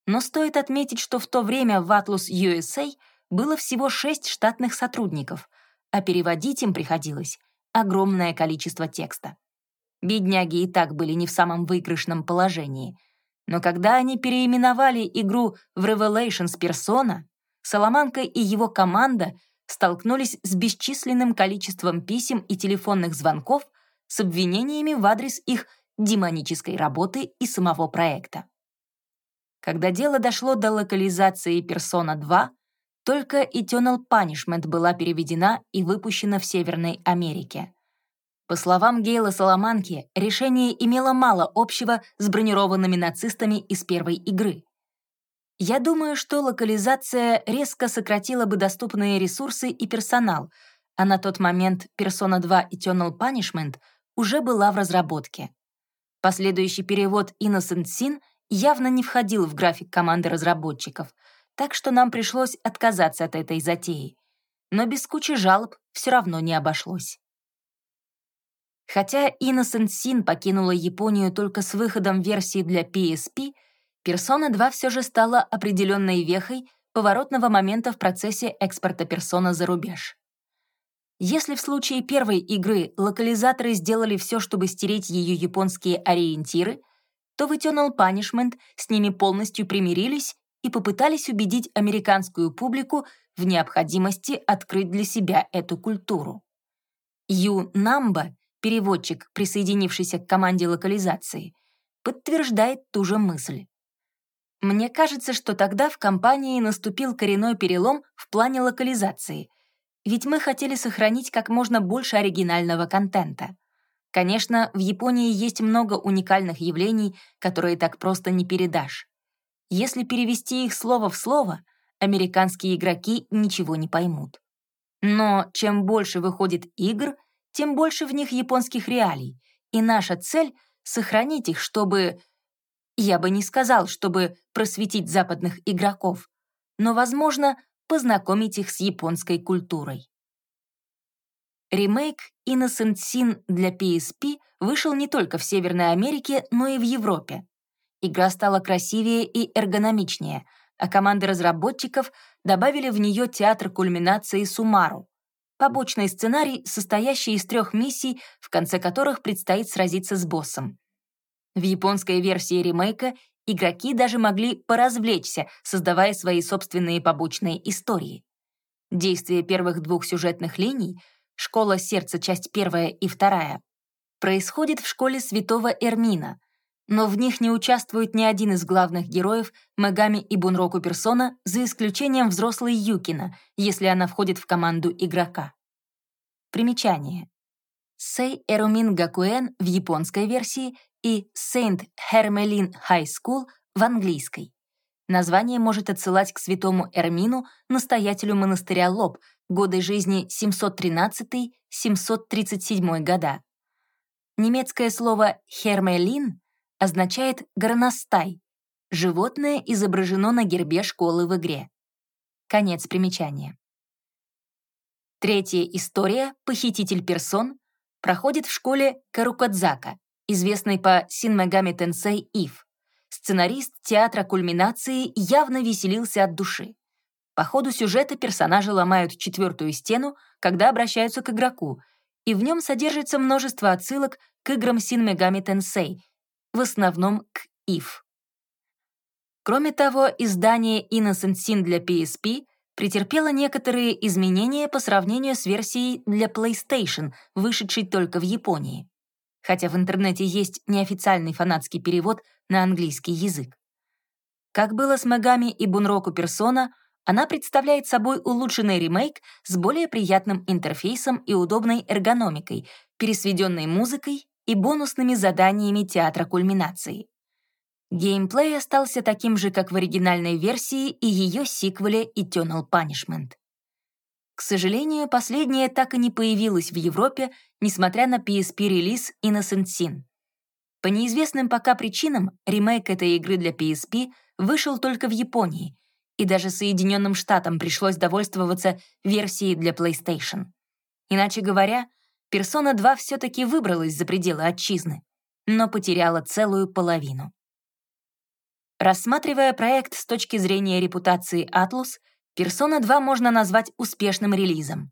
Speaker 1: но стоит отметить, что в то время в Atlus USA было всего шесть штатных сотрудников, а переводить им приходилось огромное количество текста. Бедняги и так были не в самом выигрышном положении — но когда они переименовали игру в Revelations Persona, Соломанка и его команда столкнулись с бесчисленным количеством писем и телефонных звонков с обвинениями в адрес их демонической работы и самого проекта. Когда дело дошло до локализации Persona 2, только Eternal Punishment была переведена и выпущена в Северной Америке. По словам Гейла Соломанки, решение имело мало общего с бронированными нацистами из первой игры. Я думаю, что локализация резко сократила бы доступные ресурсы и персонал, а на тот момент Persona 2 Eternal Punishment уже была в разработке. Последующий перевод Innocent Sin явно не входил в график команды разработчиков, так что нам пришлось отказаться от этой затеи. Но без кучи жалоб все равно не обошлось. Хотя Innocent Sin покинула Японию только с выходом версии для PSP, Persona 2 все же стала определенной вехой поворотного момента в процессе экспорта Persona за рубеж. Если в случае первой игры локализаторы сделали все, чтобы стереть ее японские ориентиры, то в Eternal Punishment с ними полностью примирились и попытались убедить американскую публику в необходимости открыть для себя эту культуру. Ю Намба переводчик, присоединившийся к команде локализации, подтверждает ту же мысль. Мне кажется, что тогда в компании наступил коренной перелом в плане локализации, ведь мы хотели сохранить как можно больше оригинального контента. Конечно, в Японии есть много уникальных явлений, которые так просто не передашь. Если перевести их слово в слово, американские игроки ничего не поймут. Но чем больше выходит игр, тем больше в них японских реалий, и наша цель — сохранить их, чтобы... Я бы не сказал, чтобы просветить западных игроков, но, возможно, познакомить их с японской культурой. Ремейк Innocent Sin для PSP вышел не только в Северной Америке, но и в Европе. Игра стала красивее и эргономичнее, а команды разработчиков добавили в нее театр кульминации Сумару, побочный сценарий, состоящий из трех миссий, в конце которых предстоит сразиться с боссом. В японской версии ремейка игроки даже могли поразвлечься, создавая свои собственные побочные истории. Действие первых двух сюжетных линий «Школа сердца. Часть первая и вторая» происходит в школе святого Эрмина, но в них не участвует ни один из главных героев Мегами и Бунроку Персона, за исключением взрослой Юкина, если она входит в команду игрока. Примечание. Сей Эрумин Гакуэн в японской версии и Saint Hermelin High School в английской. Название может отсылать к святому Эрмину, настоятелю монастыря Лоб, годы жизни 713-737 года. Немецкое слово «хермелин» означает «горностай». Животное изображено на гербе школы в игре. Конец примечания. Третья история «Похититель персон» проходит в школе Карукадзака, известной по Синмегами Тенсей Ив. Сценарист театра кульминации явно веселился от души. По ходу сюжета персонажи ломают четвертую стену, когда обращаются к игроку, и в нем содержится множество отсылок к играм Синмегами Тенсей, в основном к If. Кроме того, издание Innocent Sin для PSP претерпело некоторые изменения по сравнению с версией для PlayStation, вышедшей только в Японии. Хотя в интернете есть неофициальный фанатский перевод на английский язык. Как было с Мегами и Бунроку Персона, она представляет собой улучшенный ремейк с более приятным интерфейсом и удобной эргономикой, пересведенной музыкой и бонусными заданиями театра кульминации. Геймплей остался таким же, как в оригинальной версии и ее сиквеле Eternal Punishment. К сожалению, последняя так и не появилась в Европе, несмотря на PSP-релиз Innocent Sin. По неизвестным пока причинам ремейк этой игры для PSP вышел только в Японии, и даже Соединенным Штатам пришлось довольствоваться версией для PlayStation. Иначе говоря, Персона 2 все-таки выбралась за пределы отчизны, но потеряла целую половину. Рассматривая проект с точки зрения репутации Atlus, Persona 2 можно назвать успешным релизом.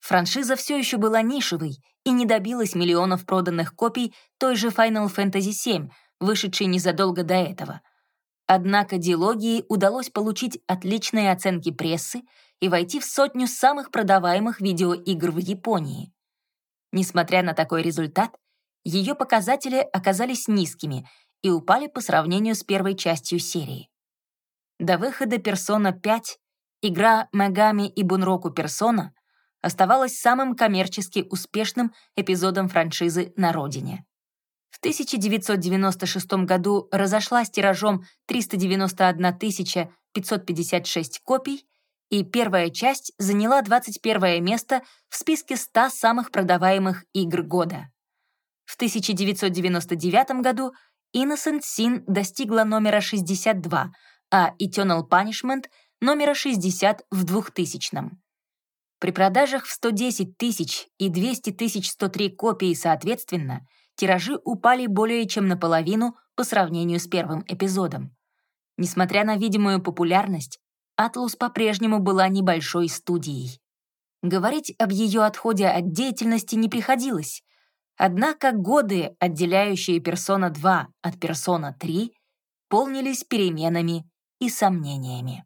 Speaker 1: Франшиза все еще была нишевой и не добилась миллионов проданных копий той же Final Fantasy VII, вышедшей незадолго до этого. Однако дилогии удалось получить отличные оценки прессы и войти в сотню самых продаваемых видеоигр в Японии. Несмотря на такой результат, ее показатели оказались низкими и упали по сравнению с первой частью серии. До выхода Persona 5 игра Мегами и Бунроку Persona оставалась самым коммерчески успешным эпизодом франшизы на родине. В 1996 году разошлась тиражом 391 556 копий и первая часть заняла 21 место в списке 100 самых продаваемых игр года. В 1999 году Innocent Sin достигла номера 62, а Eternal Punishment — номера 60 в 2000 При продажах в 110 тысяч и 200 103 копий соответственно, тиражи упали более чем наполовину по сравнению с первым эпизодом. Несмотря на видимую популярность, Атлус по-прежнему была небольшой студией. Говорить об ее отходе от деятельности не приходилось. Однако годы, отделяющие Persona 2 от Persona 3, полнились переменами и сомнениями.